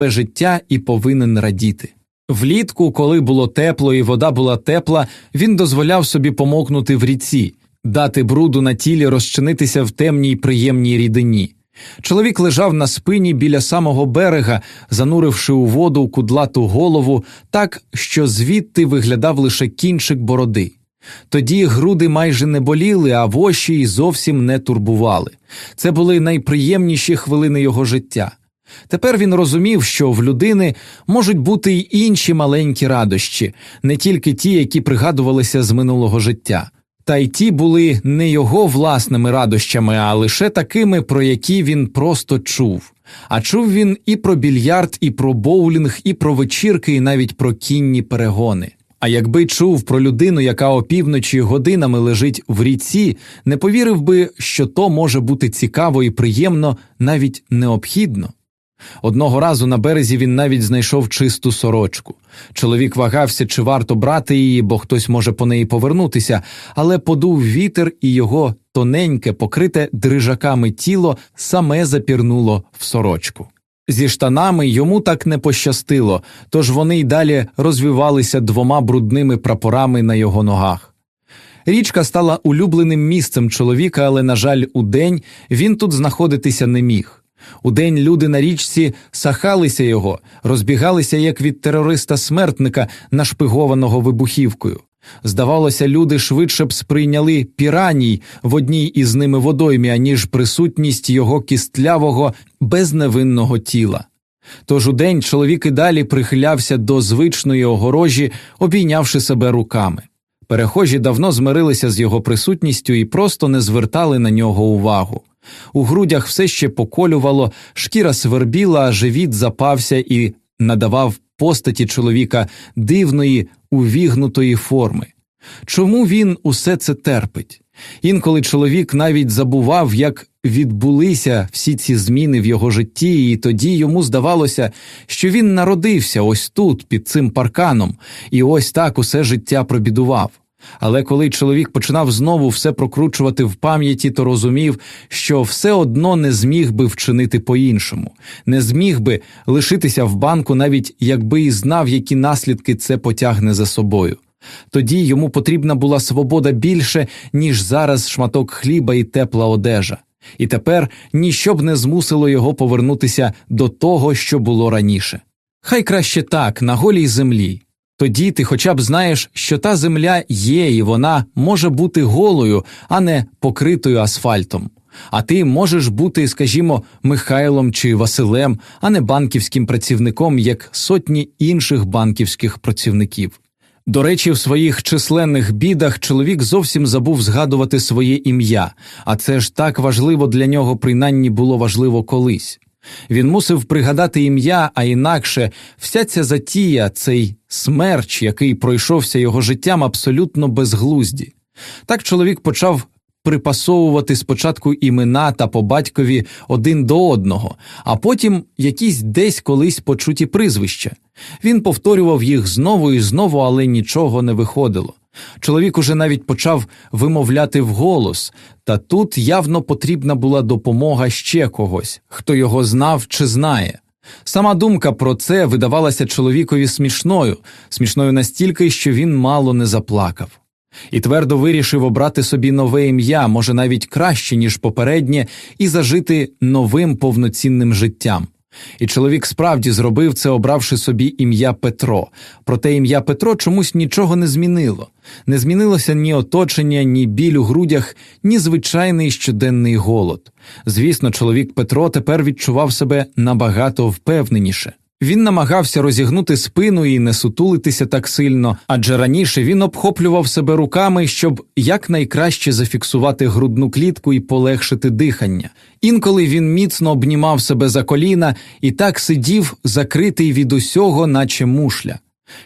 життя і повинен радіти. Влітку, коли було тепло і вода була тепла, він дозволяв собі помокнути в ріці, дати бруду на тілі розчинитися в темній приємній рідині. Чоловік лежав на спині біля самого берега, зануривши у воду кудлату голову, так, що звідти виглядав лише кінчик бороди. Тоді груди майже не боліли, а воші й зовсім не турбували. Це були найприємніші хвилини його життя. Тепер він розумів, що в людини можуть бути й інші маленькі радощі, не тільки ті, які пригадувалися з минулого життя. Та й ті були не його власними радощами, а лише такими, про які він просто чув. А чув він і про більярд, і про боулінг, і про вечірки, і навіть про кінні перегони. А якби чув про людину, яка опівночі годинами лежить в ріці, не повірив би, що то може бути цікаво і приємно, навіть необхідно. Одного разу на березі він навіть знайшов чисту сорочку. Чоловік вагався, чи варто брати її, бо хтось може по неї повернутися, але подув вітер, і його тоненьке, покрите дрижаками тіло саме запірнуло в сорочку. Зі штанами йому так не пощастило, тож вони й далі розвивалися двома брудними прапорами на його ногах. Річка стала улюбленим місцем чоловіка, але, на жаль, удень він тут знаходитися не міг. Удень люди на річці сахалися його, розбігалися як від терориста смертника, нашпигованого вибухівкою. Здавалося, люди швидше б сприйняли піраній в одній із ними водоймі, аніж присутність його кістлявого, безневинного тіла. Тож удень чоловік і далі прихилявся до звичної огорожі, обійнявши себе руками. Перехожі давно змирилися з його присутністю і просто не звертали на нього увагу. У грудях все ще поколювало, шкіра свербіла, живіт запався і надавав постаті чоловіка дивної, увігнутої форми. Чому він усе це терпить? Інколи чоловік навіть забував, як відбулися всі ці зміни в його житті, і тоді йому здавалося, що він народився ось тут, під цим парканом, і ось так усе життя пробідував. Але коли чоловік починав знову все прокручувати в пам'яті, то розумів, що все одно не зміг би вчинити по-іншому, не зміг би лишитися в банку, навіть якби і знав, які наслідки це потягне за собою. Тоді йому потрібна була свобода більше, ніж зараз шматок хліба і тепла одежа. І тепер ніщо б не змусило його повернутися до того, що було раніше. Хай краще так, на голій землі, тоді ти хоча б знаєш, що та земля є, і вона може бути голою, а не покритою асфальтом. А ти можеш бути, скажімо, Михайлом чи Василем, а не банківським працівником, як сотні інших банківських працівників. До речі, в своїх численних бідах чоловік зовсім забув згадувати своє ім'я, а це ж так важливо для нього, принаймні було важливо колись. Він мусив пригадати ім'я, а інакше вся ця затія, цей смерч, який пройшовся його життям, абсолютно безглузді. Так чоловік почав припасовувати спочатку імена та по батькові один до одного, а потім якісь десь колись почуті прізвища. Він повторював їх знову і знову, але нічого не виходило. Чоловік уже навіть почав вимовляти вголос, та тут явно потрібна була допомога ще когось, хто його знав чи знає. Сама думка про це видавалася чоловікові смішною, смішною настільки, що він мало не заплакав, і твердо вирішив обрати собі нове ім'я, може навіть краще, ніж попереднє, і зажити новим повноцінним життям. І чоловік справді зробив це, обравши собі ім'я Петро. Проте ім'я Петро чомусь нічого не змінило. Не змінилося ні оточення, ні біль у грудях, ні звичайний щоденний голод. Звісно, чоловік Петро тепер відчував себе набагато впевненіше. Він намагався розігнути спину і не сутулитися так сильно, адже раніше він обхоплював себе руками, щоб якнайкраще зафіксувати грудну клітку і полегшити дихання. Інколи він міцно обнімав себе за коліна і так сидів, закритий від усього, наче мушля.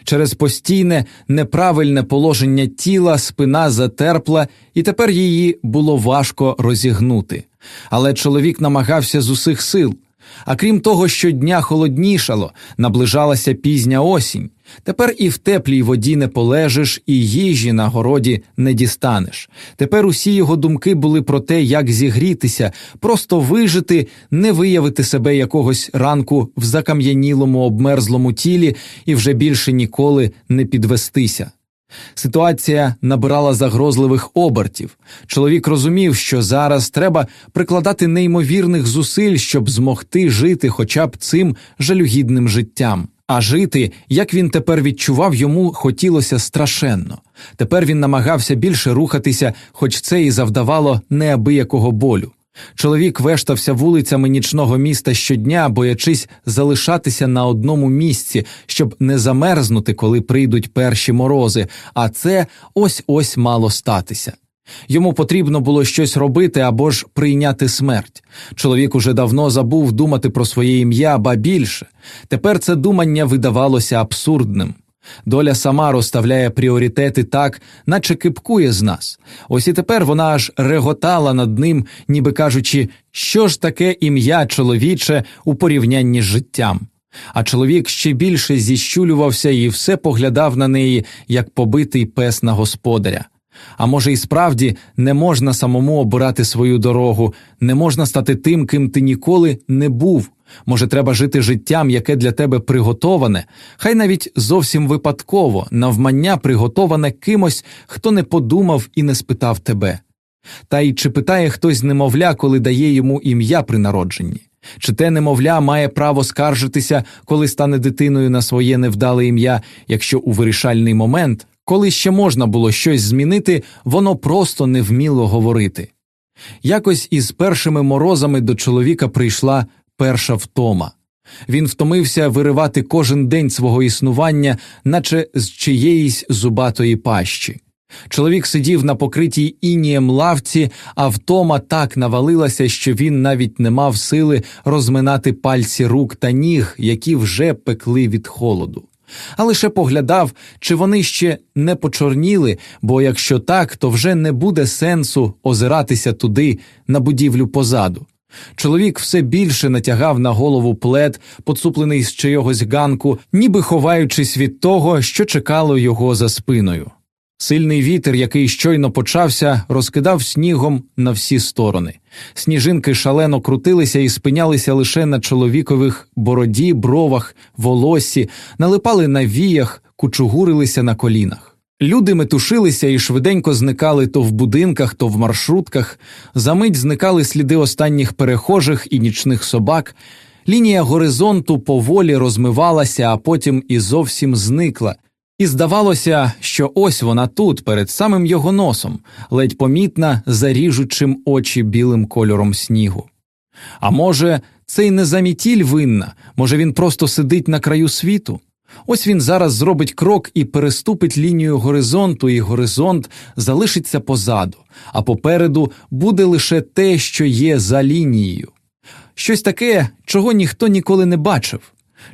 Через постійне неправильне положення тіла спина затерпла, і тепер її було важко розігнути. Але чоловік намагався з усіх сил. А крім того, щодня холоднішало, наближалася пізня осінь. Тепер і в теплій воді не полежиш, і їжі на городі не дістанеш. Тепер усі його думки були про те, як зігрітися, просто вижити, не виявити себе якогось ранку в закам'янілому обмерзлому тілі і вже більше ніколи не підвестися. Ситуація набирала загрозливих обертів. Чоловік розумів, що зараз треба прикладати неймовірних зусиль, щоб змогти жити хоча б цим жалюгідним життям. А жити, як він тепер відчував, йому хотілося страшенно. Тепер він намагався більше рухатися, хоч це і завдавало неабиякого болю. Чоловік вештався вулицями нічного міста щодня, боячись залишатися на одному місці, щоб не замерзнути, коли прийдуть перші морози, а це ось ось мало статися. Йому потрібно було щось робити або ж прийняти смерть. Чоловік уже давно забув думати про своє ім'я, ба більше. Тепер це думання видавалося абсурдним. Доля сама розставляє пріоритети так, наче кипкує з нас. Ось і тепер вона аж реготала над ним, ніби кажучи, що ж таке ім'я чоловіче у порівнянні з життям. А чоловік ще більше зіщулювався і все поглядав на неї, як побитий пес на господаря. А може, і справді не можна самому обирати свою дорогу, не можна стати тим, ким ти ніколи не був. Може, треба жити життям, яке для тебе приготоване, хай навіть зовсім випадково, навмання приготоване кимось, хто не подумав і не спитав тебе. Та й чи питає хтось немовля, коли дає йому ім'я при народженні? Чи те немовля має право скаржитися, коли стане дитиною на своє невдале ім'я, якщо у вирішальний момент, коли ще можна було щось змінити, воно просто не вміло говорити? Якось із першими морозами до чоловіка прийшла перша втома. Він втомився виривати кожен день свого існування, наче з чиєїсь зубатої пащі. Чоловік сидів на покритій інієм лавці, а втома так навалилася, що він навіть не мав сили розминати пальці рук та ніг, які вже пекли від холоду. А лише поглядав, чи вони ще не почорніли, бо якщо так, то вже не буде сенсу озиратися туди на будівлю позаду. Чоловік все більше натягав на голову плед, поцуплений з чийогось ганку, ніби ховаючись від того, що чекало його за спиною. Сильний вітер, який щойно почався, розкидав снігом на всі сторони. Сніжинки шалено крутилися і спинялися лише на чоловікових бороді, бровах, волоссі, налипали на віях, кучугурилися на колінах. Люди метушилися і швиденько зникали то в будинках, то в маршрутках, замить зникали сліди останніх перехожих і нічних собак. Лінія горизонту поволі розмивалася, а потім і зовсім зникла. І здавалося, що ось вона тут, перед самим його носом, ледь помітна, заріжучим очі білим кольором снігу. А може, це й не замітіль винна, може, він просто сидить на краю світу? Ось він зараз зробить крок і переступить лінію горизонту, і горизонт залишиться позаду, а попереду буде лише те, що є за лінією. Щось таке, чого ніхто ніколи не бачив.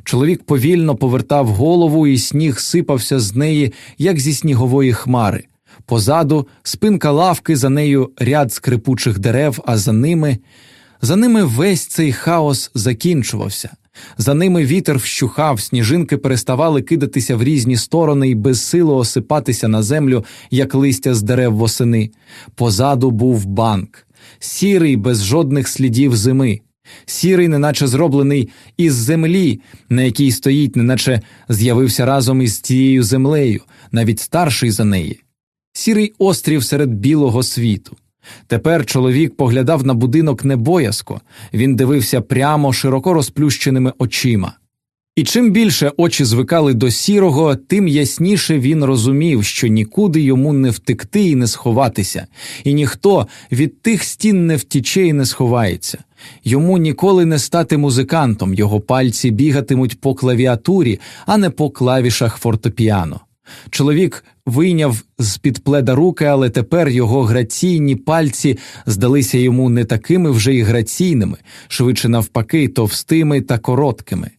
Чоловік повільно повертав голову, і сніг сипався з неї, як зі снігової хмари. Позаду спинка лавки, за нею ряд скрипучих дерев, а за ними за ними весь цей хаос закінчувався. За ними вітер вщухав, сніжинки переставали кидатися в різні сторони і безсило осипатися на землю, як листя з дерев восени. Позаду був банк, сірий, без жодних слідів зими, сірий, неначе зроблений із землі, на якій стоїть, неначе з'явився разом із цією землею, навіть старший за неї, сірий острів серед білого світу. Тепер чоловік поглядав на будинок небоязко, він дивився прямо широко розплющеними очима. І чим більше очі звикали до сірого, тим ясніше він розумів, що нікуди йому не втекти і не сховатися, і ніхто від тих стін не втіче і не сховається. Йому ніколи не стати музикантом, його пальці бігатимуть по клавіатурі, а не по клавішах фортепіано. Чоловік вийняв з під пледа руки, але тепер його граційні пальці здалися йому не такими вже й граційними, швидше навпаки, товстими та короткими.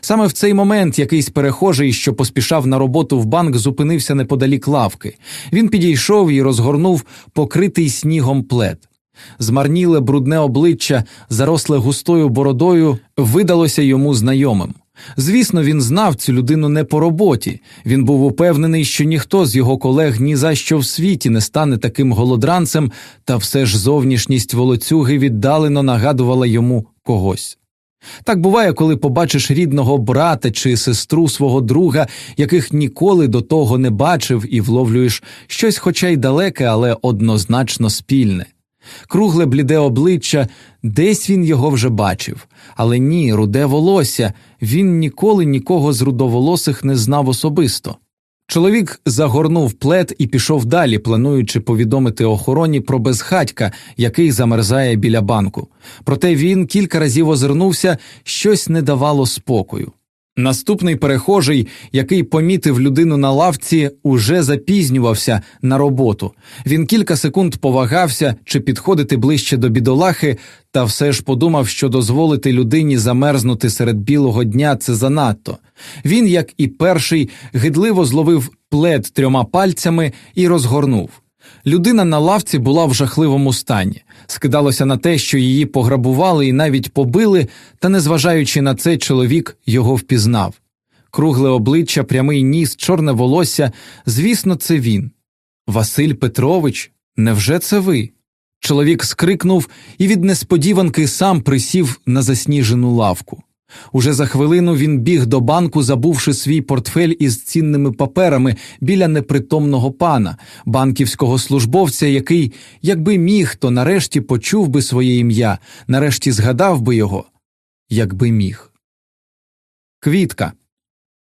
Саме в цей момент якийсь перехожий, що поспішав на роботу в банк, зупинився неподалік лавки. Він підійшов і розгорнув покритий снігом плед. Змарніле брудне обличчя, заросле густою бородою, видалося йому знайомим. Звісно, він знав цю людину не по роботі. Він був упевнений, що ніхто з його колег ні за що в світі не стане таким голодранцем, та все ж зовнішність волоцюги віддалено нагадувала йому когось. Так буває, коли побачиш рідного брата чи сестру свого друга, яких ніколи до того не бачив, і вловлюєш щось, хоча й далеке, але однозначно спільне. Кругле бліде обличчя, десь він його вже бачив, але ні, руде волосся, він ніколи нікого з рудоволосих не знав особисто. Чоловік загорнув плед і пішов далі, плануючи повідомити охороні про безхатька, який замерзає біля банку. Проте він кілька разів озирнувся, щось не давало спокою. Наступний перехожий, який помітив людину на лавці, уже запізнювався на роботу. Він кілька секунд повагався чи підходити ближче до бідолахи, та все ж подумав, що дозволити людині замерзнути серед білого дня це занадто. Він, як і перший, гидливо зловив плед трьома пальцями і розгорнув. Людина на лавці була в жахливому стані, скидалося на те, що її пограбували і навіть побили, та, незважаючи на це, чоловік його впізнав. Кругле обличчя, прямий ніс, чорне волосся звісно, це він. Василь Петрович, невже це ви? Чоловік скрикнув і від несподіванки сам присів на засніжену лавку. Уже за хвилину він біг до банку, забувши свій портфель із цінними паперами біля непритомного пана, банківського службовця, який, якби міг, то нарешті почув би своє ім'я, нарешті згадав би його, якби міг. Квітка.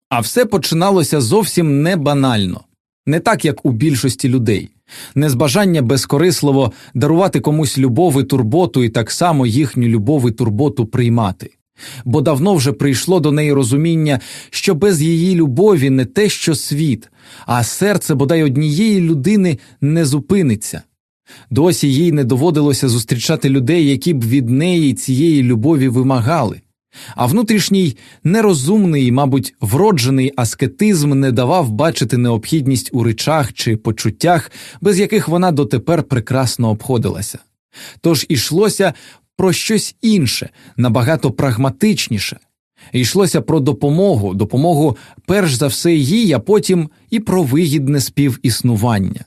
А все починалося зовсім не банально, не так, як у більшості людей, не з бажання безкорисливо дарувати комусь любов і турботу і так само їхню любов і турботу приймати бо давно вже прийшло до неї розуміння, що без її любові не те, що світ, а серце бодай однієї людини не зупиниться. Досі їй не доводилося зустрічати людей, які б від неї цієї любові вимагали. А внутрішній нерозумний, мабуть, вроджений аскетизм не давав бачити необхідність у речах чи почуттях, без яких вона дотепер прекрасно обходилася. Тож ішлося про щось інше, набагато прагматичніше. Йшлося про допомогу, допомогу перш за все їй, а потім і про вигідне співіснування.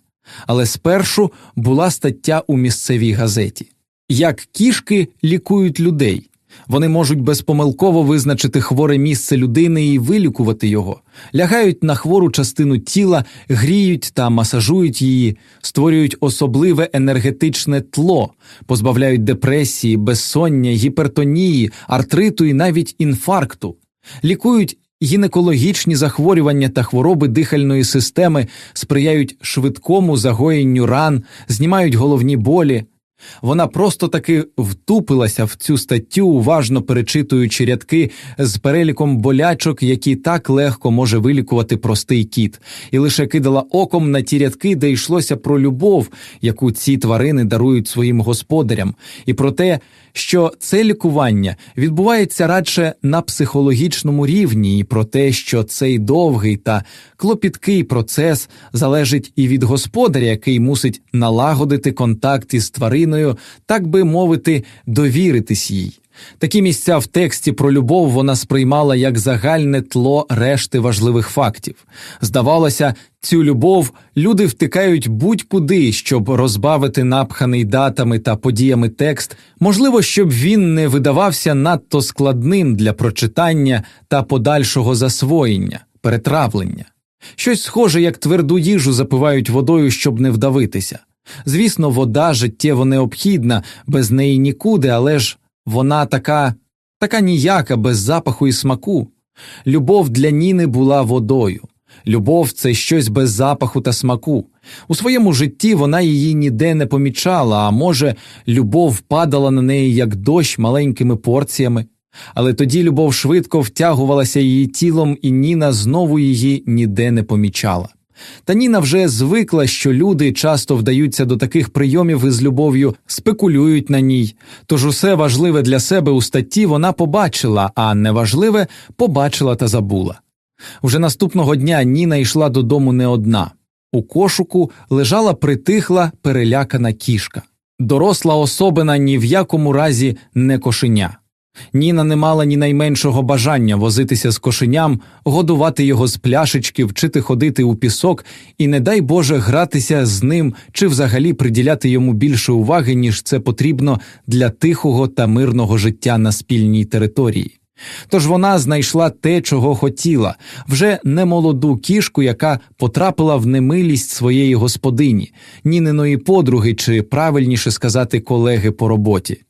Але спершу була стаття у місцевій газеті Як кішки лікують людей. Вони можуть безпомилково визначити хворе місце людини і вилікувати його, лягають на хвору частину тіла, гріють та масажують її, створюють особливе енергетичне тло, позбавляють депресії, безсоння, гіпертонії, артриту і навіть інфаркту, лікують. Гінекологічні захворювання та хвороби дихальної системи сприяють швидкому загоєнню ран, знімають головні болі, вона просто таки втупилася в цю статтю, уважно перечитуючи рядки з переліком болячок, які так легко може вилікувати простий кіт, і лише кидала оком на ті рядки, де йшлося про любов, яку ці тварини дарують своїм господарям, і про те, що це лікування відбувається радше на психологічному рівні, і про те, що цей довгий та клопіткий процес залежить і від господаря, який мусить налагодити контакт із твариною, так би мовити, довіритись їй. Такі місця в тексті про любов вона сприймала як загальне тло решти важливих фактів. Здавалося, цю любов люди втикають будь-куди, щоб розбавити напханий датами та подіями текст, можливо, щоб він не видавався надто складним для прочитання та подальшого засвоєння, перетравлення. Щось схоже, як тверду їжу запивають водою, щоб не вдавитися. Звісно, вода життєво необхідна, без неї нікуди, але ж вона така, така ніяка, без запаху і смаку. Любов для Ніни була водою. Любов це щось без запаху та смаку. У своєму житті вона її ніде не помічала, а може, любов падала на неї як дощ маленькими порціями. Але тоді любов швидко втягувалася її тілом, і Ніна знову її ніде не помічала. Та Ніна вже звикла, що люди часто вдаються до таких прийомів із любов'ю, спекулюють на ній. Тож усе важливе для себе у статті вона побачила, а неважливе побачила та забула. Вже наступного дня Ніна йшла додому не одна. У кошуку лежала притихла перелякана кішка. Доросла особина ні в якому разі не кошеня. Ніна не мала ні найменшого бажання возитися з кошеням, годувати його з пляшечки, вчити ходити у пісок і, не дай Боже, гратися з ним чи взагалі приділяти йому більше уваги, ніж це потрібно для тихого та мирного життя на спільній території. Тож вона знайшла те, чого хотіла, вже не молоду кішку, яка потрапила в немилість своєї господині, ніниної подруги, чи правильніше сказати, колеги по роботі.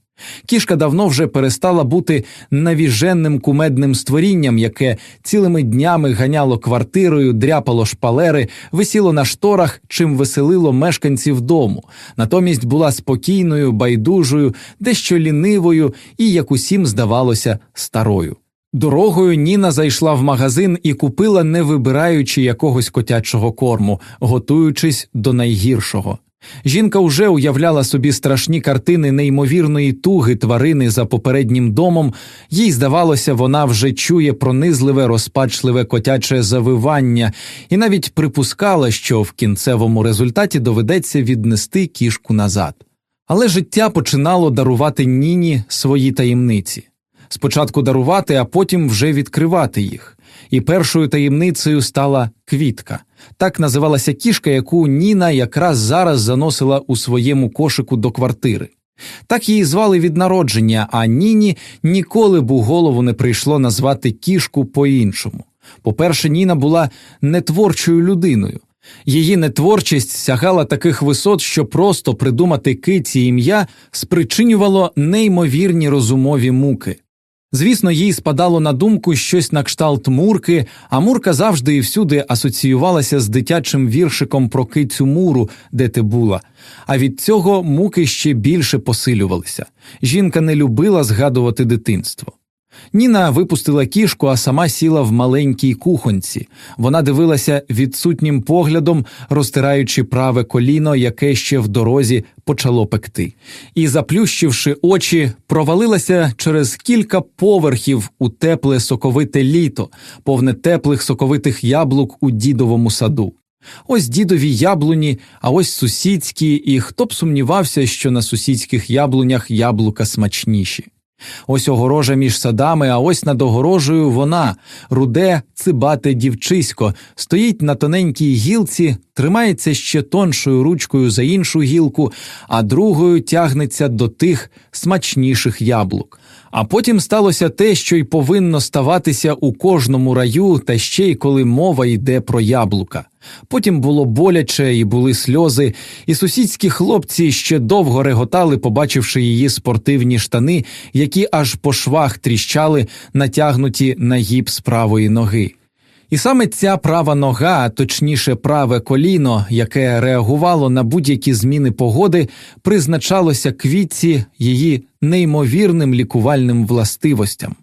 Кішка давно вже перестала бути навіженним кумедним створінням, яке цілими днями ганяло квартирою, дряпало шпалери, висіло на шторах, чим веселило мешканців дому. Натомість була спокійною, байдужою, дещо лінивою і, як усім здавалося, старою. Дорогою Ніна зайшла в магазин і купила, не вибираючи якогось котячого корму, готуючись до найгіршого. Жінка вже уявляла собі страшні картини неймовірної туги тварини за попереднім домом, їй здавалося, вона вже чує пронизливе, розпачливе котяче завивання, і навіть припускала, що в кінцевому результаті доведеться віднести кішку назад. Але життя починало дарувати Ніні свої таємниці спочатку дарувати, а потім вже відкривати їх. І першою таємницею стала квітка. Так називалася кішка, яку Ніна якраз зараз заносила у своєму кошику до квартири. Так її звали від народження, а Ніні ніколи б у голову не прийшло назвати кішку по-іншому. По-перше, Ніна була нетворчою людиною. Її нетворчість сягала таких висот, що просто придумати киці ім'я спричинювало неймовірні розумові муки. Звісно, їй спадало на думку щось на кшталт Мурки, а Мурка завжди і всюди асоціювалася з дитячим віршиком про кицю Муру, де ти була. А від цього муки ще більше посилювалися. Жінка не любила згадувати дитинство. Ніна випустила кішку, а сама сіла в маленькій кухонці. Вона дивилася відсутнім поглядом, розтираючи праве коліно, яке ще в дорозі почало пекти, і, заплющивши очі, провалилася через кілька поверхів у тепле соковите літо, повне теплих соковитих яблук у дідовому саду. Ось дідові яблуні, а ось сусідські, і хто б сумнівався, що на сусідських яблунях яблука смачніші. Ось огорожа між садами, а ось над огорожею вона, руде, цибате дівчисько, стоїть на тоненькій гілці, тримається ще тоншою ручкою за іншу гілку, а другою тягнеться до тих смачніших яблук. А потім сталося те, що й повинно ставатися у кожному раю, та ще й коли мова йде про яблука. Потім було боляче і були сльози, і сусідські хлопці ще довго реготали, побачивши її спортивні штани, які аж по швах тріщали, натягнуті на гіпс правої ноги. І саме ця права нога, точніше праве коліно, яке реагувало на будь-які зміни погоди, призначалося квітці її неймовірним лікувальним властивостям.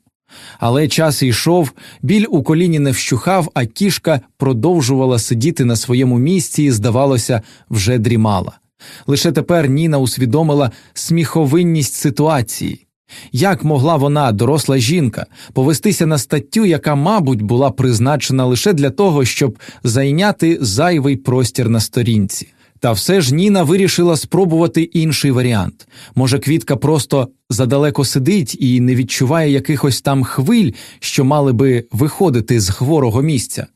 Але час йшов, біль у коліні не вщухав, а кішка продовжувала сидіти на своєму місці і, здавалося, вже дрімала. Лише тепер Ніна усвідомила сміховинність ситуації. Як могла вона, доросла жінка, повестися на статтю, яка, мабуть, була призначена лише для того, щоб зайняти зайвий простір на сторінці? Та все ж Ніна вирішила спробувати інший варіант. Може, квітка просто задалеко сидить і не відчуває якихось там хвиль, що мали би виходити з хворого місця.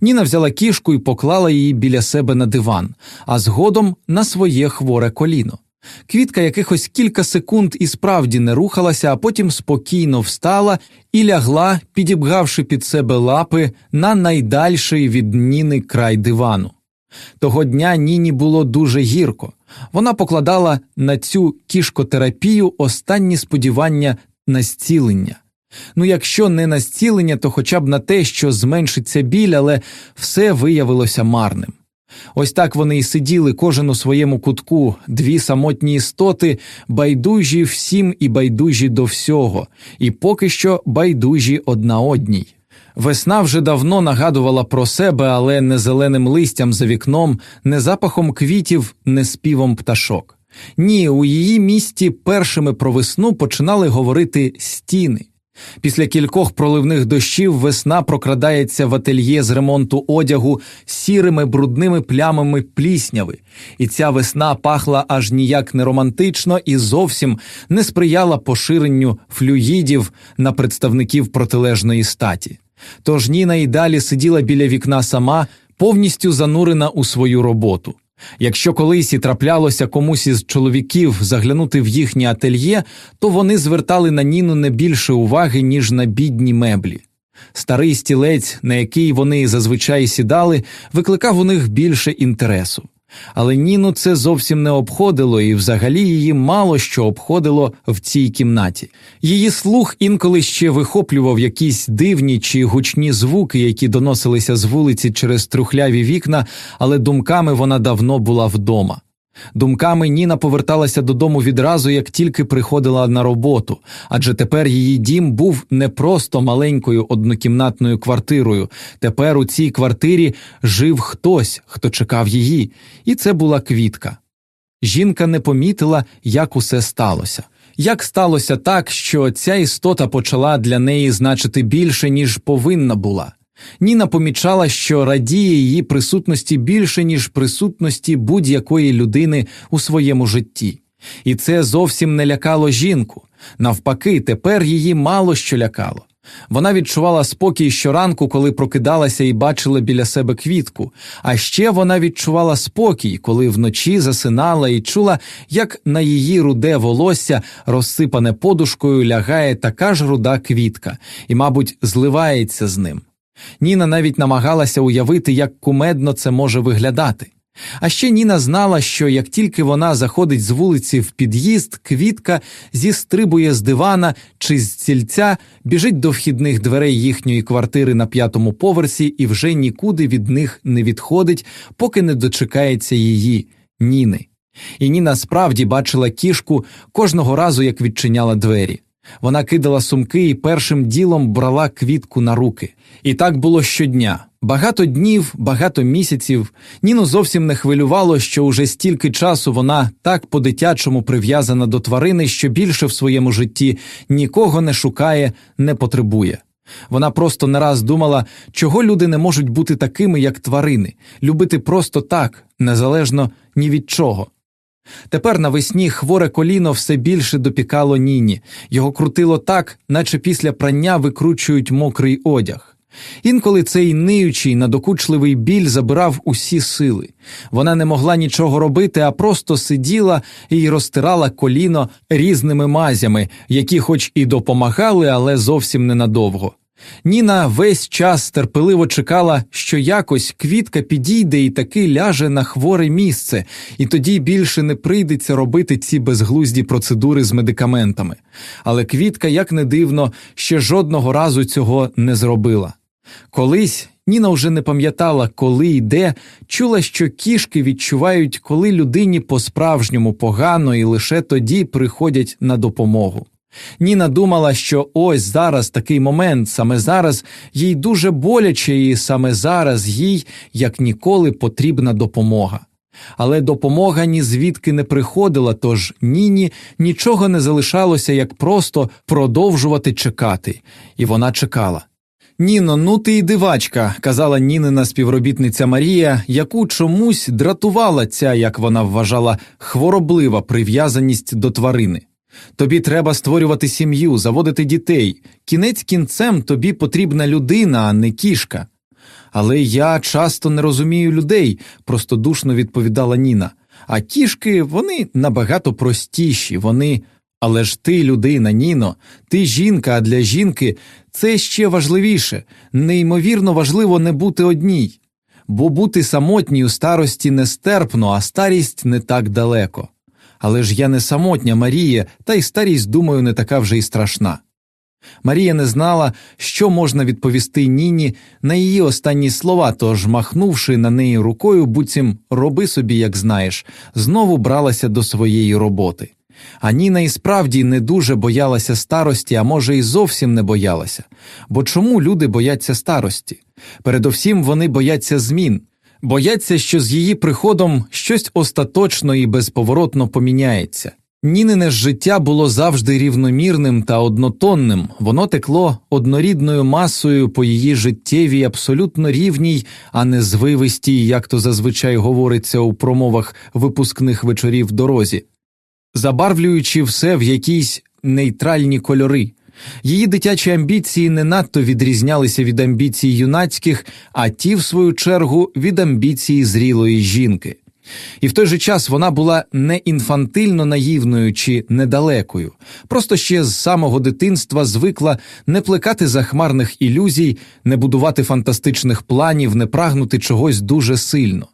Ніна взяла кішку і поклала її біля себе на диван, а згодом на своє хворе коліно. Квітка якихось кілька секунд і справді не рухалася, а потім спокійно встала і лягла, підібгавши під себе лапи на найдальший від Ніни край дивану. Того дня Ніні було дуже гірко. Вона покладала на цю кішкотерапію останні сподівання на зцілення. Ну, якщо не на зцілення, то хоча б на те, що зменшиться біль, але все виявилося марним. Ось так вони й сиділи кожен у своєму кутку, дві самотні істоти, байдужі всім і байдужі до всього, і поки що байдужі одна одній. Весна вже давно нагадувала про себе, але не зеленим листям за вікном, не запахом квітів, не співом пташок. Ні, у її місті першими про весну починали говорити стіни. Після кількох проливних дощів весна прокрадається в ательє з ремонту одягу сірими брудними плямами плісняви, і ця весна пахла аж ніяк не романтично і зовсім не сприяла поширенню флюїдів на представників протилежної статі. Тож Ніна й далі сиділа біля вікна сама, повністю занурена у свою роботу. Якщо колись і траплялося комусь із чоловіків заглянути в їхнє ательє, то вони звертали на Ніну не більше уваги, ніж на бідні меблі. Старий стілець, на який вони зазвичай сідали, викликав у них більше інтересу. Але Ніну це зовсім не обходило, і взагалі її мало що обходило в цій кімнаті. Її слух інколи ще вихоплював якісь дивні чи гучні звуки, які доносилися з вулиці через трухляві вікна, але думками вона давно була вдома. Думками Ніна поверталася додому відразу, як тільки приходила на роботу, адже тепер її дім був не просто маленькою однокімнатною квартирою. Тепер у цій квартирі жив хтось, хто чекав її, і це була квітка. Жінка не помітила, як усе сталося. Як сталося так, що ця істота почала для неї значити більше, ніж повинна була. Ніна помічала, що радіє її присутності більше, ніж присутності будь-якої людини у своєму житті, і це зовсім не лякало жінку. Навпаки, тепер її мало що лякало. Вона відчувала спокій щоранку, коли прокидалася і бачила біля себе квітку, а ще вона відчувала спокій, коли вночі засинала і чула, як на її руде волосся, розсипане подушкою, лягає така ж руда квітка і, мабуть, зливається з ним. Ніна навіть намагалася уявити, як кумедно це може виглядати. А ще Ніна знала, що як тільки вона заходить з вулиці в під'їзд, квітка зістрибує з дивана чи з цільця, біжить до вхідних дверей їхньої квартири на п'ятому поверсі і вже нікуди від них не відходить, поки не дочекається її, Ніни. І Ніна справді бачила кішку кожного разу, як відчиняла двері. Вона кидала сумки і першим ділом брала квітку на руки. І так було щодня. Багато днів, багато місяців. Ніну зовсім не хвилювало, що уже стільки часу вона так по-дитячому прив'язана до тварини, що більше в своєму житті нікого не шукає, не потребує. Вона просто не раз думала, чого люди не можуть бути такими, як тварини, любити просто так, незалежно ні від чого. Тепер навесні хворе коліно все більше допікало ніні, його крутило так, наче після прання викручують мокрий одяг. Інколи цей ниючий, надокучливий біль забирав усі сили. Вона не могла нічого робити, а просто сиділа і розтирала коліно різними мазями, які, хоч і допомагали, але зовсім ненадовго. Ніна весь час терпеливо чекала, що якось квітка підійде і таки ляже на хворе місце, і тоді більше не прийдеться робити ці безглузді процедури з медикаментами. Але квітка, як не дивно, ще жодного разу цього не зробила. Колись Ніна вже не пам'ятала, коли і де, чула, що кішки відчувають, коли людині по-справжньому погано і лише тоді приходять на допомогу. Ніна думала, що ось зараз такий момент, саме зараз їй дуже боляче, і саме зараз їй як ніколи потрібна допомога. Але допомога ні звідки не приходила, тож ніні нічого не залишалося, як просто продовжувати чекати, і вона чекала. Ніно, ну ти й дивачка, казала Нінина співробітниця Марія, яку чомусь дратувала ця, як вона вважала, хвороблива прив'язаність до тварини. Тобі треба створювати сім'ю, заводити дітей. Кінець кінцем тобі потрібна людина, а не кішка. Але я часто не розумію людей, простодушно відповідала Ніна. А кішки вони набагато простіші, вони. Але ж ти людина, Ніно, ти жінка, а для жінки це ще важливіше, неймовірно важливо не бути одній, бо бути самотній у старості нестерпно, а старість не так далеко. Але ж я не самотня Марія, та й старість, думаю, не така вже й страшна. Марія не знала, що можна відповісти Ніні на її останні слова, тож, махнувши на неї рукою, буцім роби собі, як знаєш, знову бралася до своєї роботи. А Ніна і справді не дуже боялася старості, а може, і зовсім не боялася. Бо чому люди бояться старості? Передовсім вони бояться змін, бояться, що з її приходом щось остаточно і безповоротно поміняється. Нінине життя було завжди рівномірним та однотонним, воно текло однорідною масою по її життєвій, абсолютно рівній, а не звивистій, як то зазвичай говориться у промовах випускних вечорів дорозі, забарвлюючи все в якісь нейтральні кольори. Її дитячі амбіції не надто відрізнялися від амбіцій юнацьких, а ті, в свою чергу, від амбіції зрілої жінки. І в той же час вона була не інфантильно наївною чи недалекою, просто ще з самого дитинства звикла не плекати захмарних ілюзій, не будувати фантастичних планів, не прагнути чогось дуже сильно.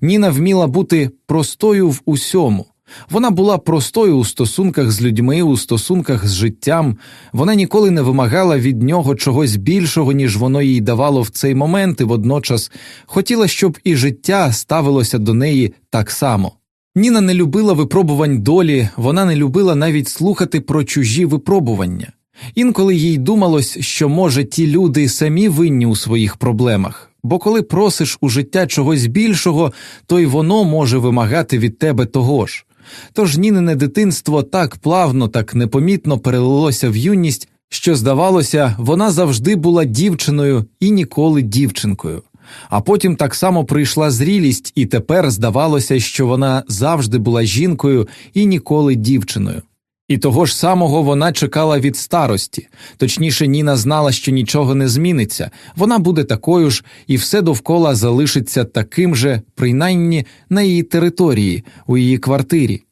Ніна вміла бути простою в усьому. Вона була простою у стосунках з людьми, у стосунках з життям, вона ніколи не вимагала від нього чогось більшого, ніж воно їй давало в цей момент, і водночас хотіла, щоб і життя ставилося до неї так само. Ніна не любила випробувань долі, вона не любила навіть слухати про чужі випробування. Інколи їй думалось, що, може, ті люди самі винні у своїх проблемах, бо коли просиш у життя чогось більшого, то й воно може вимагати від тебе того ж. Тож Нінине дитинство так плавно, так непомітно перелилося в юність, що, здавалося, вона завжди була дівчиною і ніколи дівчинкою. А потім так само прийшла зрілість, і тепер здавалося, що вона завжди була жінкою і ніколи дівчиною. І того ж самого вона чекала від старості, точніше, Ніна знала, що нічого не зміниться, вона буде такою ж, і все довкола залишиться таким же, принаймні на її території, у її квартирі.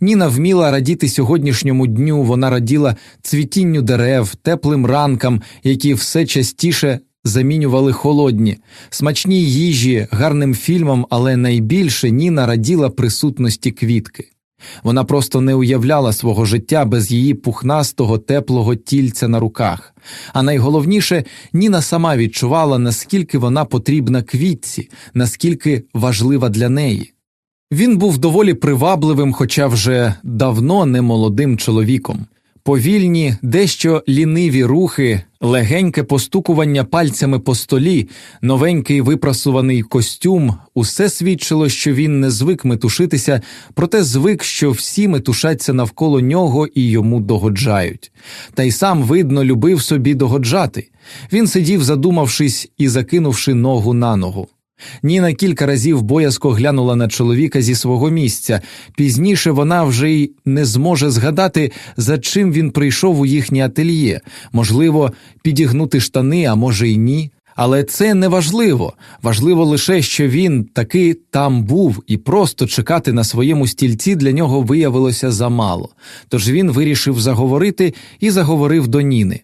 Ніна вміла радіти сьогоднішньому дню, вона раділа цвітінню дерев, теплим ранкам, які все частіше замінювали холодні, смачній їжі, гарним фільмам, але найбільше Ніна раділа присутності квітки. Вона просто не уявляла свого життя без її пухнастого теплого тільця на руках, а найголовніше, Ніна сама відчувала, наскільки вона потрібна квітці, наскільки важлива для неї. Він був доволі привабливим, хоча вже давно не молодим чоловіком. Повільні, дещо ліниві рухи, легеньке постукування пальцями по столі, новенький випрасуваний костюм усе свідчило, що він не звик метушитися, проте звик, що всі метушаться навколо нього і йому догоджають. Та й сам, видно, любив собі догоджати. Він сидів, задумавшись і закинувши ногу на ногу. Ніна кілька разів боязко глянула на чоловіка зі свого місця. Пізніше вона вже й не зможе згадати, за чим він прийшов у їхнє ательє, можливо, підігнути штани, а може й ні. Але це не важливо. Важливо лише, що він таки там був, і просто чекати на своєму стільці для нього виявилося замало. Тож він вирішив заговорити і заговорив до Ніни.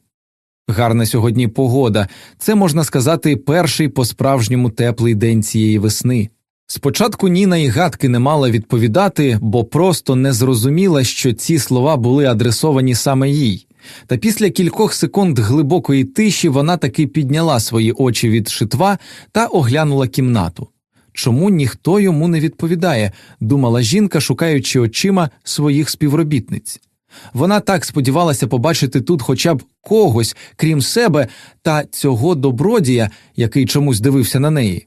Гарна сьогодні погода, це можна сказати перший по справжньому теплий день цієї весни. Спочатку Ніна і гадки не мала відповідати, бо просто не зрозуміла, що ці слова були адресовані саме їй. Та після кількох секунд глибокої тиші вона таки підняла свої очі від шитва та оглянула кімнату. Чому ніхто йому не відповідає, думала жінка, шукаючи очима своїх співробітниць. Вона так сподівалася побачити тут хоча б когось, крім себе, та цього добродія, який чомусь дивився на неї.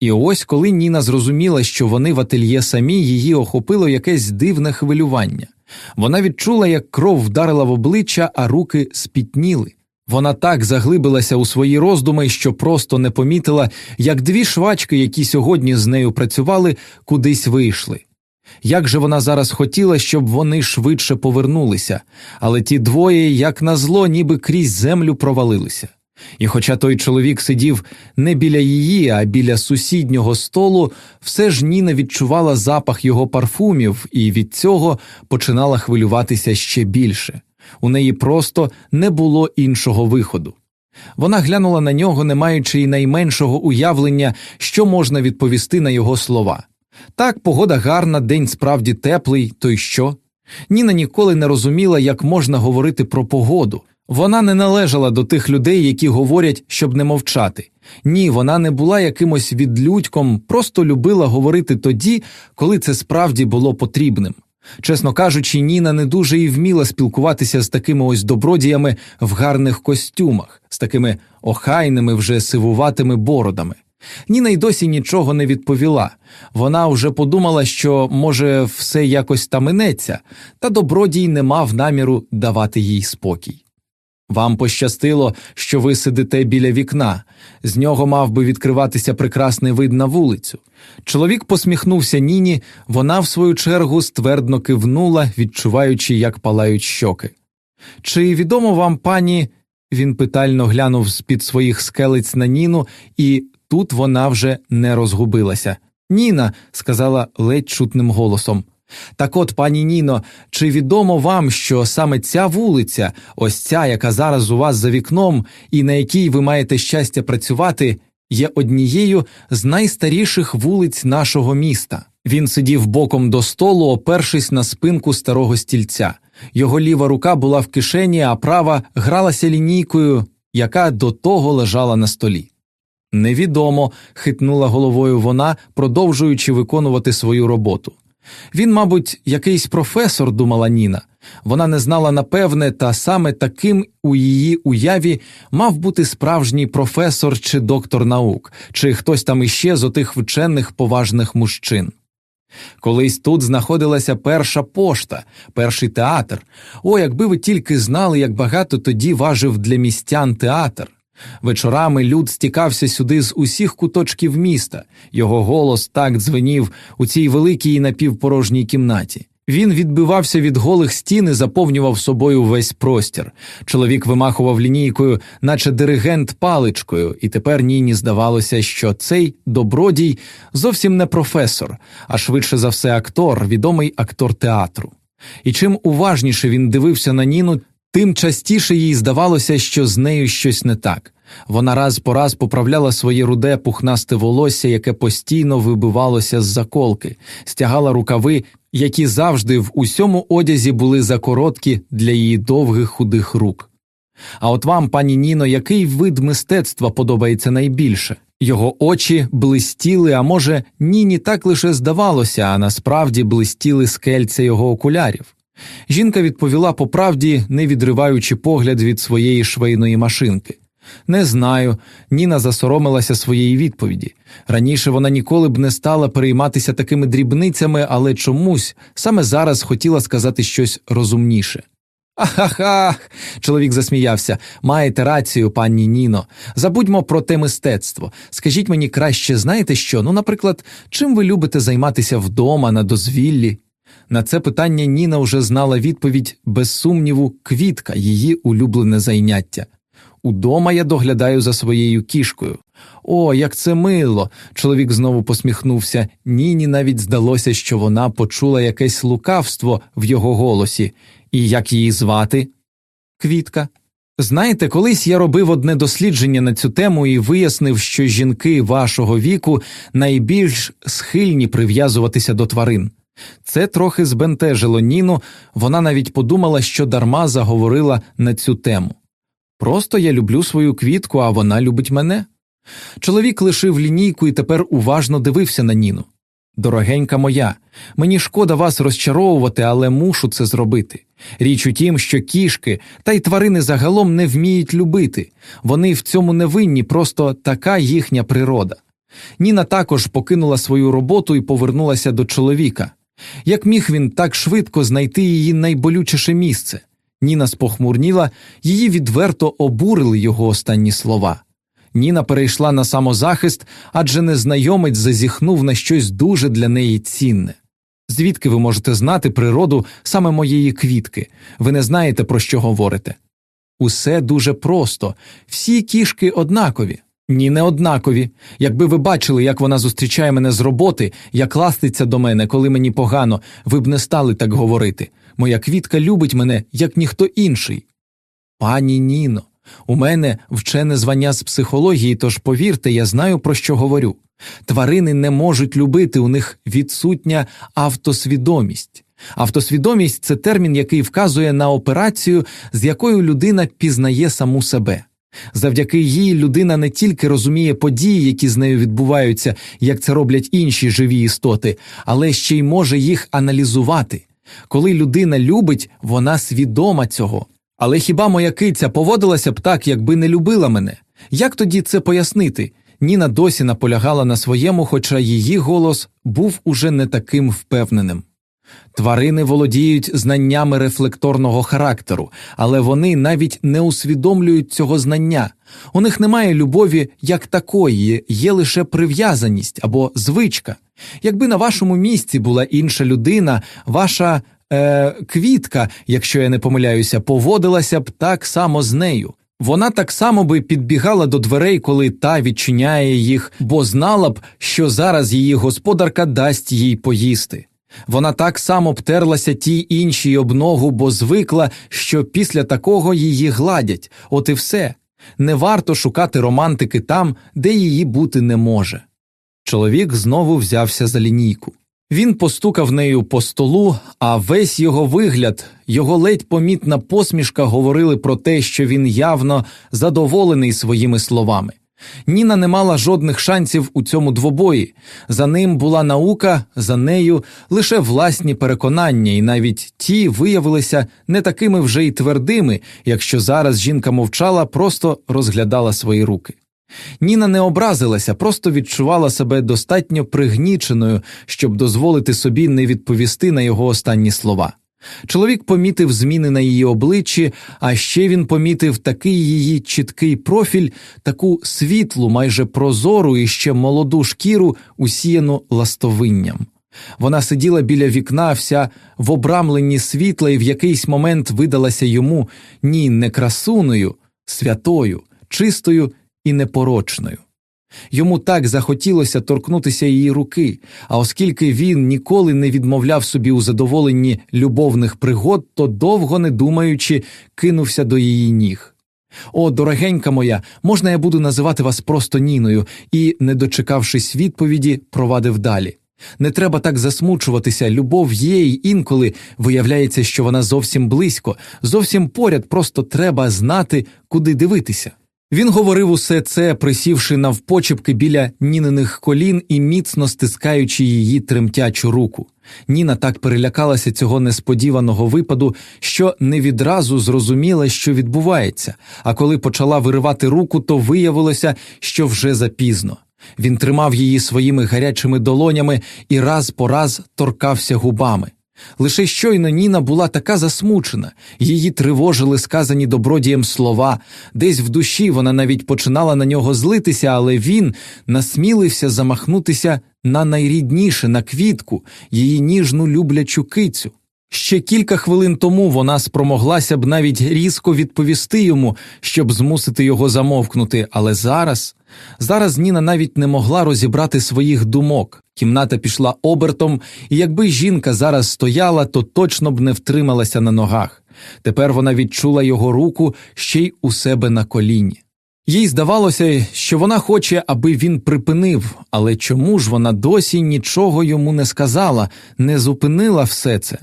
І ось коли Ніна зрозуміла, що вони в ательє самі, її охопило якесь дивне хвилювання. Вона відчула, як кров вдарила в обличчя, а руки спітніли. Вона так заглибилася у свої роздуми, що просто не помітила, як дві швачки, які сьогодні з нею працювали, кудись вийшли. Як же вона зараз хотіла, щоб вони швидше повернулися, але ті двоє, як назло, ніби крізь землю провалилися. І хоча той чоловік сидів не біля її, а біля сусіднього столу, все ж Ніна відчувала запах його парфумів і від цього починала хвилюватися ще більше. У неї просто не було іншого виходу. Вона глянула на нього, не маючи й найменшого уявлення, що можна відповісти на його слова. Так, погода гарна, день справді теплий, то й що? Ніна ніколи не розуміла, як можна говорити про погоду. Вона не належала до тих людей, які говорять, щоб не мовчати. Ні, вона не була якимось відлюдьком, просто любила говорити тоді, коли це справді було потрібним. Чесно кажучи, Ніна не дуже і вміла спілкуватися з такими ось добродіями в гарних костюмах, з такими охайними вже сивуватими бородами. Ніна й досі нічого не відповіла. Вона вже подумала, що, може, все якось та минеться, та добродій не мав наміру давати їй спокій. Вам пощастило, що ви сидите біля вікна, з нього мав би відкриватися прекрасний вид на вулицю. Чоловік посміхнувся Ніні, вона, в свою чергу, ствердно кивнула, відчуваючи, як палають щоки. Чи відомо вам, пані? Він питально глянув з під своїх скелець на Ніну, і тут вона вже не розгубилася. Ніна, сказала ледь чутним голосом. Так от, пані Ніно, чи відомо вам, що саме ця вулиця, ось ця, яка зараз у вас за вікном, і на якій ви маєте щастя працювати, є однією з найстаріших вулиць нашого міста? Він сидів боком до столу, опершись на спинку старого стільця. Його ліва рука була в кишені, а права гралася лінійкою, яка до того лежала на столі. Невідомо, хитнула головою вона, продовжуючи виконувати свою роботу. Він, мабуть, якийсь професор, думала Ніна. Вона не знала напевне, та саме таким у її уяві мав бути справжній професор чи доктор наук, чи хтось там іще з отих вчених поважних мужчин. Колись тут знаходилася перша пошта, перший театр. О, якби ви тільки знали, як багато тоді важив для містян театр. Вечорами люд стікався сюди з усіх куточків міста, його голос так дзвенів у цій великій напівпорожній кімнаті. Він відбивався від голих стін і заповнював собою весь простір. Чоловік вимахував лінійкою, наче диригент паличкою, і тепер ніні здавалося, що цей добродій зовсім не професор, а швидше за все актор, відомий актор театру. І чим уважніше він дивився на Ніну, тим частіше їй здавалося, що з нею щось не так. Вона раз по раз поправляла своє руде пухнасте волосся, яке постійно вибивалося з заколки, стягала рукави, які завжди в усьому одязі були закороткі для її довгих худих рук. А от вам, пані Ніно, який вид мистецтва подобається найбільше? Його очі блистіли, а може, ніні так лише здавалося, а насправді блистіли скельця його окулярів. Жінка відповіла по правді, не відриваючи погляд від своєї швейної машинки. Не знаю, Ніна засоромилася своєї відповіді. Раніше вона ніколи б не стала перейматися такими дрібницями, але чомусь саме зараз хотіла сказати щось розумніше. Ахахах. чоловік засміявся. Маєте рацію, пані Ніно. Забудьмо про те мистецтво. Скажіть мені краще, знаєте що? Ну, наприклад, чим ви любите займатися вдома, на дозвіллі? На це питання Ніна вже знала відповідь без сумніву, квітка, її улюблене зайняття. Удома я доглядаю за своєю кішкою. О, як це мило. Чоловік знову посміхнувся. Ніні навіть здалося, що вона почула якесь лукавство в його голосі. І як її звати? Квітка. Знаєте, колись я робив одне дослідження на цю тему і вияснив, що жінки вашого віку найбільш схильні прив'язуватися до тварин. Це трохи збентежило Ніну, вона навіть подумала, що дарма заговорила на цю тему. Просто я люблю свою квітку, а вона любить мене. Чоловік лишив лінійку і тепер уважно дивився на Ніну. Дорогенька моя, мені шкода вас розчаровувати, але мушу це зробити. Річ у тім, що кішки та й тварини загалом не вміють любити, вони в цьому не винні, просто така їхня природа. Ніна також покинула свою роботу і повернулася до чоловіка. Як міг він так швидко знайти її найболючіше місце? Ніна спохмурніла, її відверто обурили його останні слова. Ніна перейшла на самозахист, адже незнайомець зазіхнув на щось дуже для неї цінне. Звідки ви можете знати природу саме моєї квітки? Ви не знаєте, про що говорите? Усе дуже просто, всі кішки однакові. Ні, не однакові. Якби ви бачили, як вона зустрічає мене з роботи, як ластиться до мене, коли мені погано, ви б не стали так говорити. Моя квітка любить мене, як ніхто інший. Пані Ніно, у мене вчене звання з психології, тож повірте, я знаю, про що говорю. Тварини не можуть любити, у них відсутня автосвідомість. Автосвідомість це термін, який вказує на операцію, з якою людина пізнає саму себе. Завдяки їй людина не тільки розуміє події, які з нею відбуваються, як це роблять інші живі істоти, але ще й може їх аналізувати. Коли людина любить, вона свідома цього. Але хіба моя киця поводилася б так, якби не любила мене? Як тоді це пояснити? Ніна досі наполягала на своєму, хоча її голос був уже не таким впевненим. Тварини володіють знаннями рефлекторного характеру, але вони навіть не усвідомлюють цього знання. У них немає любові як такої, є лише прив'язаність або звичка. Якби на вашому місці була інша людина, ваша е, квітка, якщо я не помиляюся, поводилася б так само з нею. Вона так само би підбігала до дверей, коли та відчиняє їх, бо знала б, що зараз її господарка дасть їй поїсти. Вона так само бтерлася тій іншій об ногу, бо звикла, що після такого її гладять, от і все. Не варто шукати романтики там, де її бути не може. Чоловік знову взявся за лінійку. Він постукав нею по столу, а весь його вигляд, його ледь помітна посмішка говорили про те, що він явно задоволений своїми словами. Ніна не мала жодних шансів у цьому двобої. За ним була наука, за нею лише власні переконання, і навіть ті виявилися не такими вже й твердими, якщо зараз жінка мовчала, просто розглядала свої руки. Ніна не образилася, просто відчувала себе достатньо пригніченою, щоб дозволити собі не відповісти на його останні слова. Чоловік помітив зміни на її обличчі, а ще він помітив такий її чіткий профіль, таку світлу, майже прозору і ще молоду шкіру, усіяну ластовинням. Вона сиділа біля вікна, вся в обрамленні світла, і в якийсь момент видалася йому ні не красуною, святою, чистою і непорочною. Йому так захотілося торкнутися її руки, а оскільки він ніколи не відмовляв собі у задоволенні любовних пригод, то довго не думаючи, кинувся до її ніг. О, дорогенька моя, можна я буду називати вас просто Ніною, і, не дочекавшись відповіді, провадив далі. Не треба так засмучуватися, любов є, і інколи виявляється, що вона зовсім близько, зовсім поряд, просто треба знати, куди дивитися. Він говорив усе це, присівши навпочепки біля ніниних колін і міцно стискаючи її тремтячу руку. Ніна так перелякалася цього несподіваного випаду, що не відразу зрозуміла, що відбувається, а коли почала виривати руку, то виявилося, що вже запізно. Він тримав її своїми гарячими долонями і раз по раз торкався губами. Лише щойно Ніна була така засмучена, її тривожили сказані добродієм слова, десь в душі вона навіть починала на нього злитися, але він насмілився замахнутися на найрідніше, на квітку, її ніжну люблячу кицю. Ще кілька хвилин тому вона спромоглася б навіть різко відповісти йому, щоб змусити його замовкнути, але зараз, зараз Ніна навіть не могла розібрати своїх думок. Кімната пішла обертом, і якби жінка зараз стояла, то точно б не втрималася на ногах. Тепер вона відчула його руку ще й у себе на коліні. Їй здавалося, що вона хоче, аби він припинив, але чому ж вона досі нічого йому не сказала, не зупинила все це?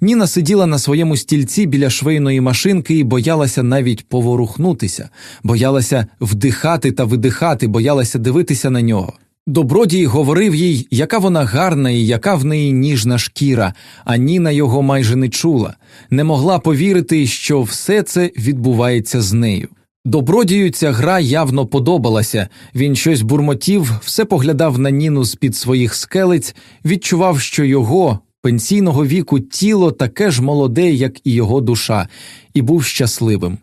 Ніна сиділа на своєму стільці біля швейної машинки і боялася навіть поворухнутися, боялася вдихати та видихати, боялася дивитися на нього. Добродій говорив їй, яка вона гарна і яка в неї ніжна шкіра, а Ніна його майже не чула, не могла повірити, що все це відбувається з нею. Добродію ця гра явно подобалася, він щось бурмотів, все поглядав на Ніну з під своїх скелець, відчував, що його, пенсійного віку, тіло таке ж молоде, як і його душа, і був щасливим.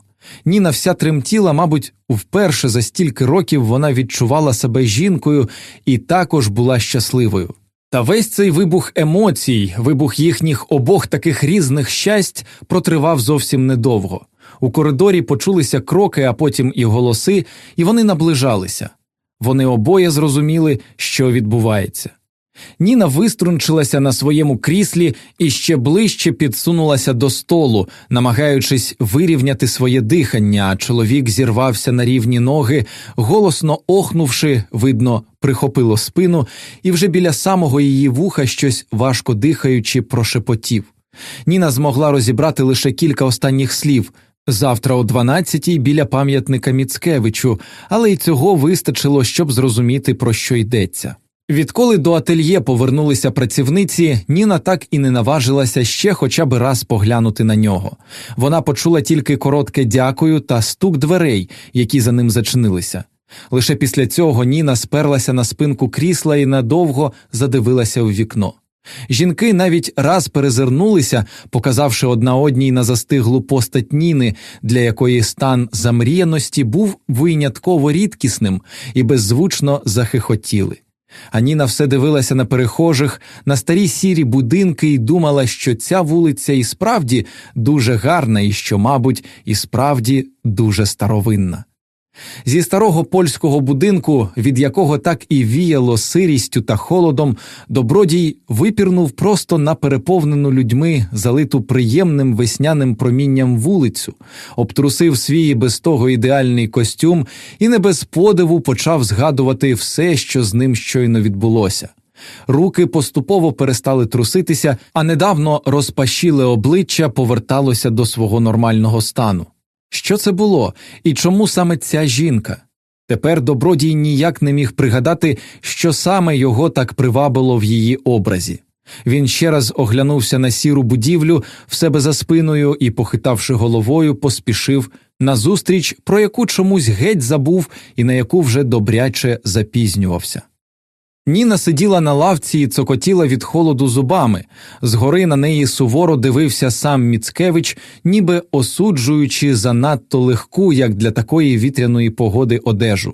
Ніна вся тремтіла, мабуть, вперше за стільки років вона відчувала себе жінкою і також була щасливою. Та весь цей вибух емоцій, вибух їхніх обох таких різних щасть протривав зовсім недовго. У коридорі почулися кроки, а потім і голоси, і вони наближалися. Вони обоє зрозуміли, що відбувається. Ніна виструнчилася на своєму кріслі і ще ближче підсунулася до столу, намагаючись вирівняти своє дихання, а чоловік зірвався на рівні ноги, голосно охнувши, видно, прихопило спину, і вже біля самого її вуха щось важко дихаючи, прошепотів. Ніна змогла розібрати лише кілька останніх слів. Завтра о 12-й біля пам'ятника Міцкевичу, але й цього вистачило, щоб зрозуміти, про що йдеться. Відколи до ательє повернулися працівниці, Ніна так і не наважилася ще хоча б раз поглянути на нього. Вона почула тільки коротке дякую та стук дверей, які за ним зачинилися. Лише після цього Ніна сперлася на спинку крісла і надовго задивилася у вікно. Жінки навіть раз перезирнулися, показавши одна одній на застиглу постать Ніни, для якої стан замріяності був винятково рідкісним і беззвучно захихотіли. А Ніна все дивилася на перехожих, на старі сірі будинки і думала, що ця вулиця і справді дуже гарна, і що, мабуть, і справді дуже старовинна. Зі старого польського будинку, від якого так і віяло сирістю та холодом, добродій випірнув просто на переповнену людьми, залиту приємним весняним промінням вулицю, обтрусив свій без того ідеальний костюм і не без подиву почав згадувати все, що з ним щойно відбулося. Руки поступово перестали труситися, а недавно розпашіле обличчя поверталося до свого нормального стану. Що це було і чому саме ця жінка? Тепер добродій ніяк не міг пригадати, що саме його так привабило в її образі. Він ще раз оглянувся на сіру будівлю в себе за спиною і, похитавши головою, поспішив на зустріч, про яку чомусь геть забув і на яку вже добряче запізнювався. Ніна сиділа на лавці і цокотіла від холоду зубами. Згори на неї суворо дивився сам Міцкевич, ніби осуджуючи занадто легку, як для такої вітряної погоди одежу.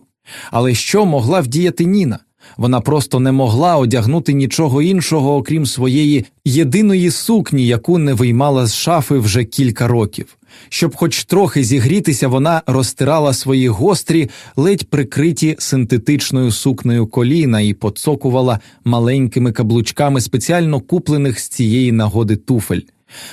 Але що могла вдіяти Ніна? Вона просто не могла одягнути нічого іншого, окрім своєї єдиної сукні, яку не виймала з шафи вже кілька років. Щоб хоч трохи зігрітися, вона розтирала свої гострі, ледь прикриті синтетичною сукнею коліна і поцокувала маленькими каблучками спеціально куплених з цієї нагоди туфель.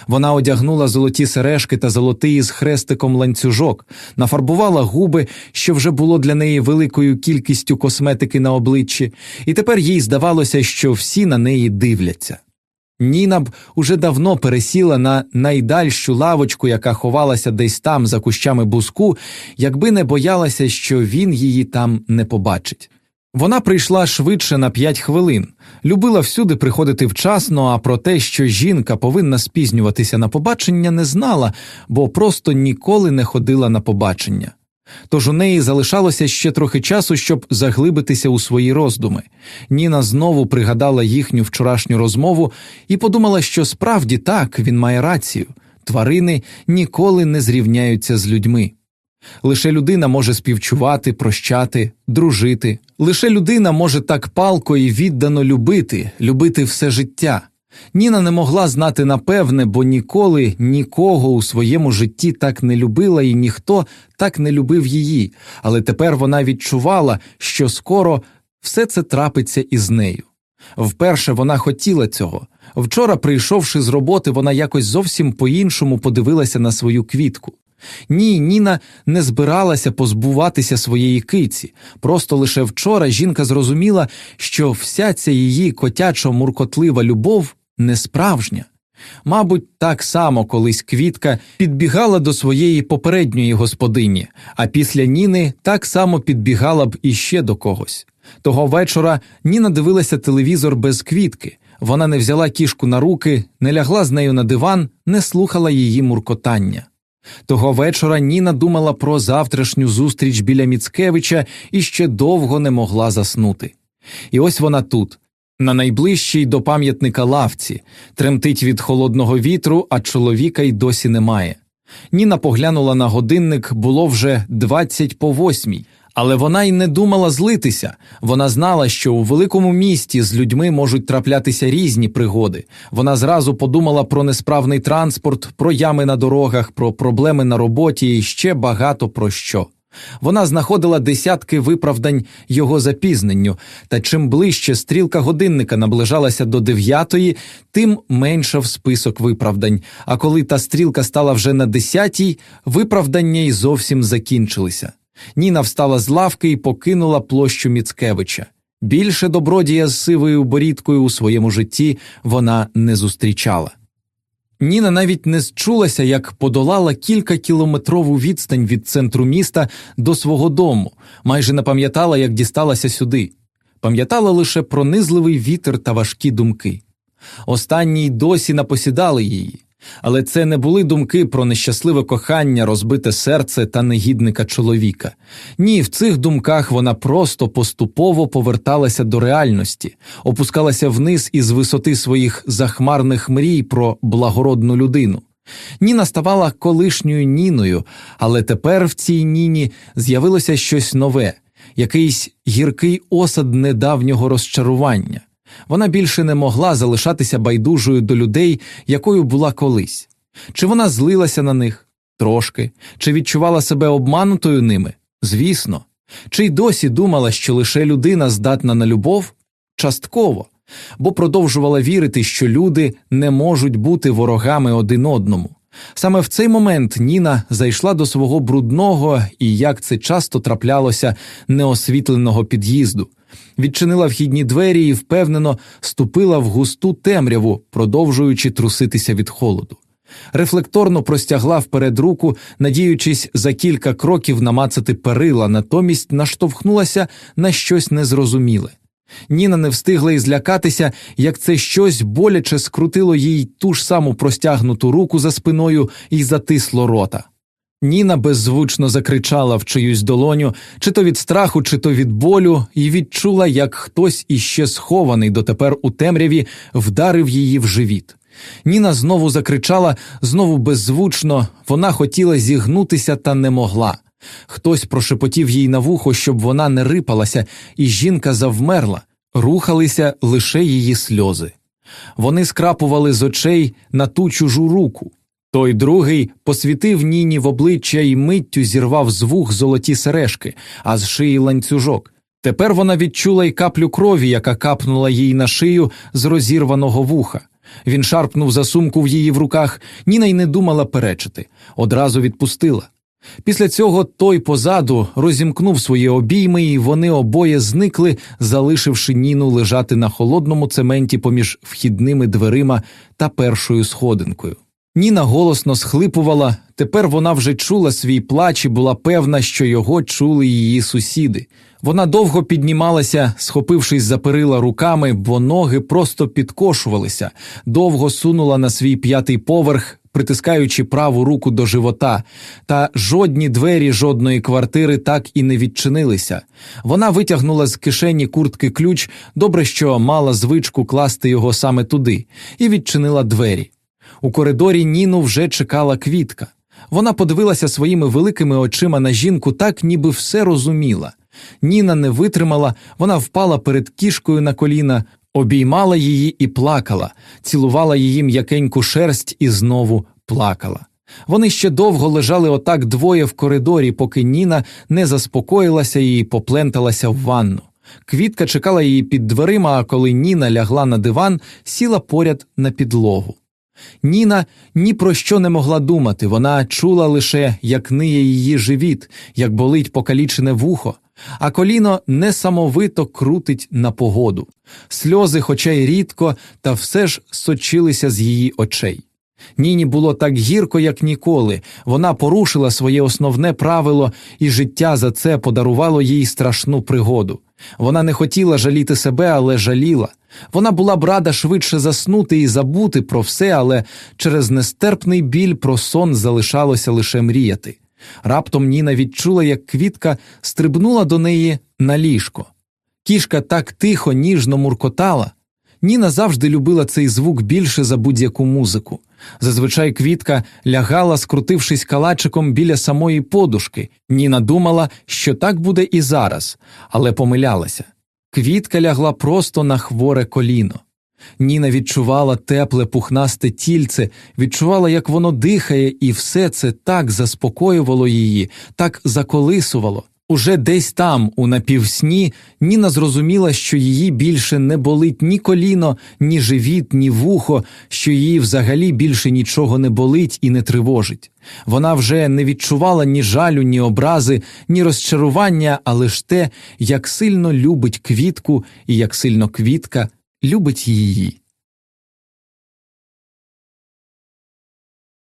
Вона одягнула золоті сережки та золотий з хрестиком ланцюжок, нафарбувала губи, що вже було для неї великою кількістю косметики на обличчі, і тепер їй здавалося, що всі на неї дивляться. Ніна б уже давно пересіла на найдальшу лавочку, яка ховалася десь там за кущами буску, якби не боялася, що він її там не побачить. Вона прийшла швидше на п'ять хвилин, любила всюди приходити вчасно, а про те, що жінка повинна спізнюватися на побачення, не знала, бо просто ніколи не ходила на побачення. Тож у неї залишалося ще трохи часу, щоб заглибитися у свої роздуми. Ніна знову пригадала їхню вчорашню розмову і подумала, що справді так він має рацію тварини ніколи не зрівняються з людьми. Лише людина може співчувати, прощати, дружити, лише людина може так палко і віддано любити, любити все життя. Ніна не могла знати напевне, бо ніколи нікого у своєму житті так не любила і ніхто так не любив її, але тепер вона відчувала, що скоро все це трапиться із нею. Вперше вона хотіла цього. Вчора, прийшовши з роботи, вона якось зовсім по іншому подивилася на свою квітку. Ні, Ніна не збиралася позбуватися своєї киці. Просто лише вчора жінка зрозуміла, що вся ця її котячо муркотлива любов не справжня. Мабуть, так само колись квітка підбігала до своєї попередньої господині, а після Ніни так само підбігала б іще до когось. Того вечора Ніна дивилася телевізор без квітки. Вона не взяла кішку на руки, не лягла з нею на диван, не слухала її муркотання. Того вечора Ніна думала про завтрашню зустріч біля Міцкевича і ще довго не могла заснути. І ось вона тут, на найближчій до пам'ятника лавці, тремтить від холодного вітру, а чоловіка й досі немає. Ніна поглянула на годинник, було вже двадцять по восьмій, але вона й не думала злитися. Вона знала, що у великому місті з людьми можуть траплятися різні пригоди. Вона зразу подумала про несправний транспорт, про ями на дорогах, про проблеми на роботі і ще багато про що. Вона знаходила десятки виправдань його запізненню, та чим ближче стрілка годинника наближалася до дев'ятої, тим меншав список виправдань. А коли та стрілка стала вже на десятій, виправдання й зовсім закінчилися. Ніна встала з лавки і покинула площу Міцкевича. Більше добродія з сивою борідкою у своєму житті вона не зустрічала. Ніна навіть не зчулася, як подолала кількакілометрову відстань від центру міста до свого дому, майже не пам'ятала, як дісталася сюди, пам'ятала лише пронизливий вітер та важкі думки. Останні досі напосідали її. Але це не були думки про нещасливе кохання, розбите серце та негідника чоловіка. Ні, в цих думках вона просто поступово поверталася до реальності, опускалася вниз із висоти своїх захмарних мрій про благородну людину. Ніна ставала колишньою Ніною, але тепер в цій Ніні з'явилося щось нове, якийсь гіркий осад недавнього розчарування. Вона більше не могла залишатися байдужою до людей, якою була колись. Чи вона злилася на них трошки, чи відчувала себе обманутою ними? Звісно, чи й досі думала, що лише людина здатна на любов? Частково, бо продовжувала вірити, що люди не можуть бути ворогами один одному. Саме в цей момент Ніна зайшла до свого брудного і, як це часто траплялося, неосвітленого під'їзду відчинила вхідні двері і впевнено ступила в густу темряву, продовжуючи труситися від холоду. Рефлекторно простягла вперед руку, надіючись за кілька кроків намацати перила, натомість наштовхнулася на щось незрозуміле. Ніна не встигла і злякатися, як це щось боляче скрутило їй ту ж саму простягнуту руку за спиною і затисло рота. Ніна беззвучно закричала в чиюсь долоню, чи то від страху, чи то від болю, і відчула, як хтось іще схований дотепер у темряві вдарив її в живіт. Ніна знову закричала, знову беззвучно, вона хотіла зігнутися та не могла. Хтось прошепотів їй на вухо, щоб вона не рипалася, і жінка завмерла, рухалися лише її сльози. Вони скрапували з очей на ту чужу руку. Той другий посвітив Ніні в обличчя і миттю зірвав з вух золоті сережки, а з шиї ланцюжок. Тепер вона відчула й каплю крові, яка капнула їй на шию з розірваного вуха. Він шарпнув за сумку в її в руках, Ніна й не думала перечити, одразу відпустила. Після цього той позаду розімкнув свої обійми, і вони обоє зникли, залишивши Ніну лежати на холодному цементі поміж вхідними дверима та першою сходинкою. Ніна голосно схлипувала, тепер вона вже чула свій плач і була певна, що його чули її сусіди. Вона довго піднімалася, схопившись за перила руками, бо ноги просто підкошувалися, довго сунула на свій п'ятий поверх, притискаючи праву руку до живота, та жодні двері жодної квартири так і не відчинилися. Вона витягнула з кишені куртки ключ, добре, що мала звичку класти його саме туди, і відчинила двері. У коридорі Ніну вже чекала квітка. Вона подивилася своїми великими очима на жінку, так ніби все розуміла. Ніна не витримала, вона впала перед кішкою на коліна, обіймала її і плакала, цілувала її м'якеньку шерсть і знову плакала. Вони ще довго лежали отак двоє в коридорі, поки Ніна не заспокоїлася і попленталася в ванну. Квітка чекала її під дверима, а коли Ніна лягла на диван, сіла поряд на підлогу. Ніна ні про що не могла думати, вона чула лише, як ниє її живіт, як болить покалічене вухо, а коліно несамовито крутить на погоду. Сльози, хоча й рідко, та все ж сочилися з її очей. Ніні було так гірко, як ніколи. Вона порушила своє основне правило, і життя за це подарувало їй страшну пригоду. Вона не хотіла жаліти себе, але жаліла. Вона була б рада швидше заснути і забути про все, але через нестерпний біль про сон залишалося лише мріяти. Раптом Ніна відчула, як квітка стрибнула до неї на ліжко. Кішка так тихо, ніжно муркотала. Ніна завжди любила цей звук більше за будь-яку музику. Зазвичай квітка лягала, скрутившись калачиком біля самої подушки. Ніна думала, що так буде і зараз, але помилялася. Квітка лягла просто на хворе коліно. Ніна відчувала тепле пухнасте тільце, відчувала, як воно дихає, і все це так заспокоювало її, так заколисувало. Уже десь там, у напівсні, Ніна зрозуміла, що її більше не болить ні коліно, ні живіт, ні вухо, що її взагалі більше нічого не болить і не тривожить. Вона вже не відчувала ні жалю, ні образи, ні розчарування, а лише те, як сильно любить квітку і як сильно квітка любить її.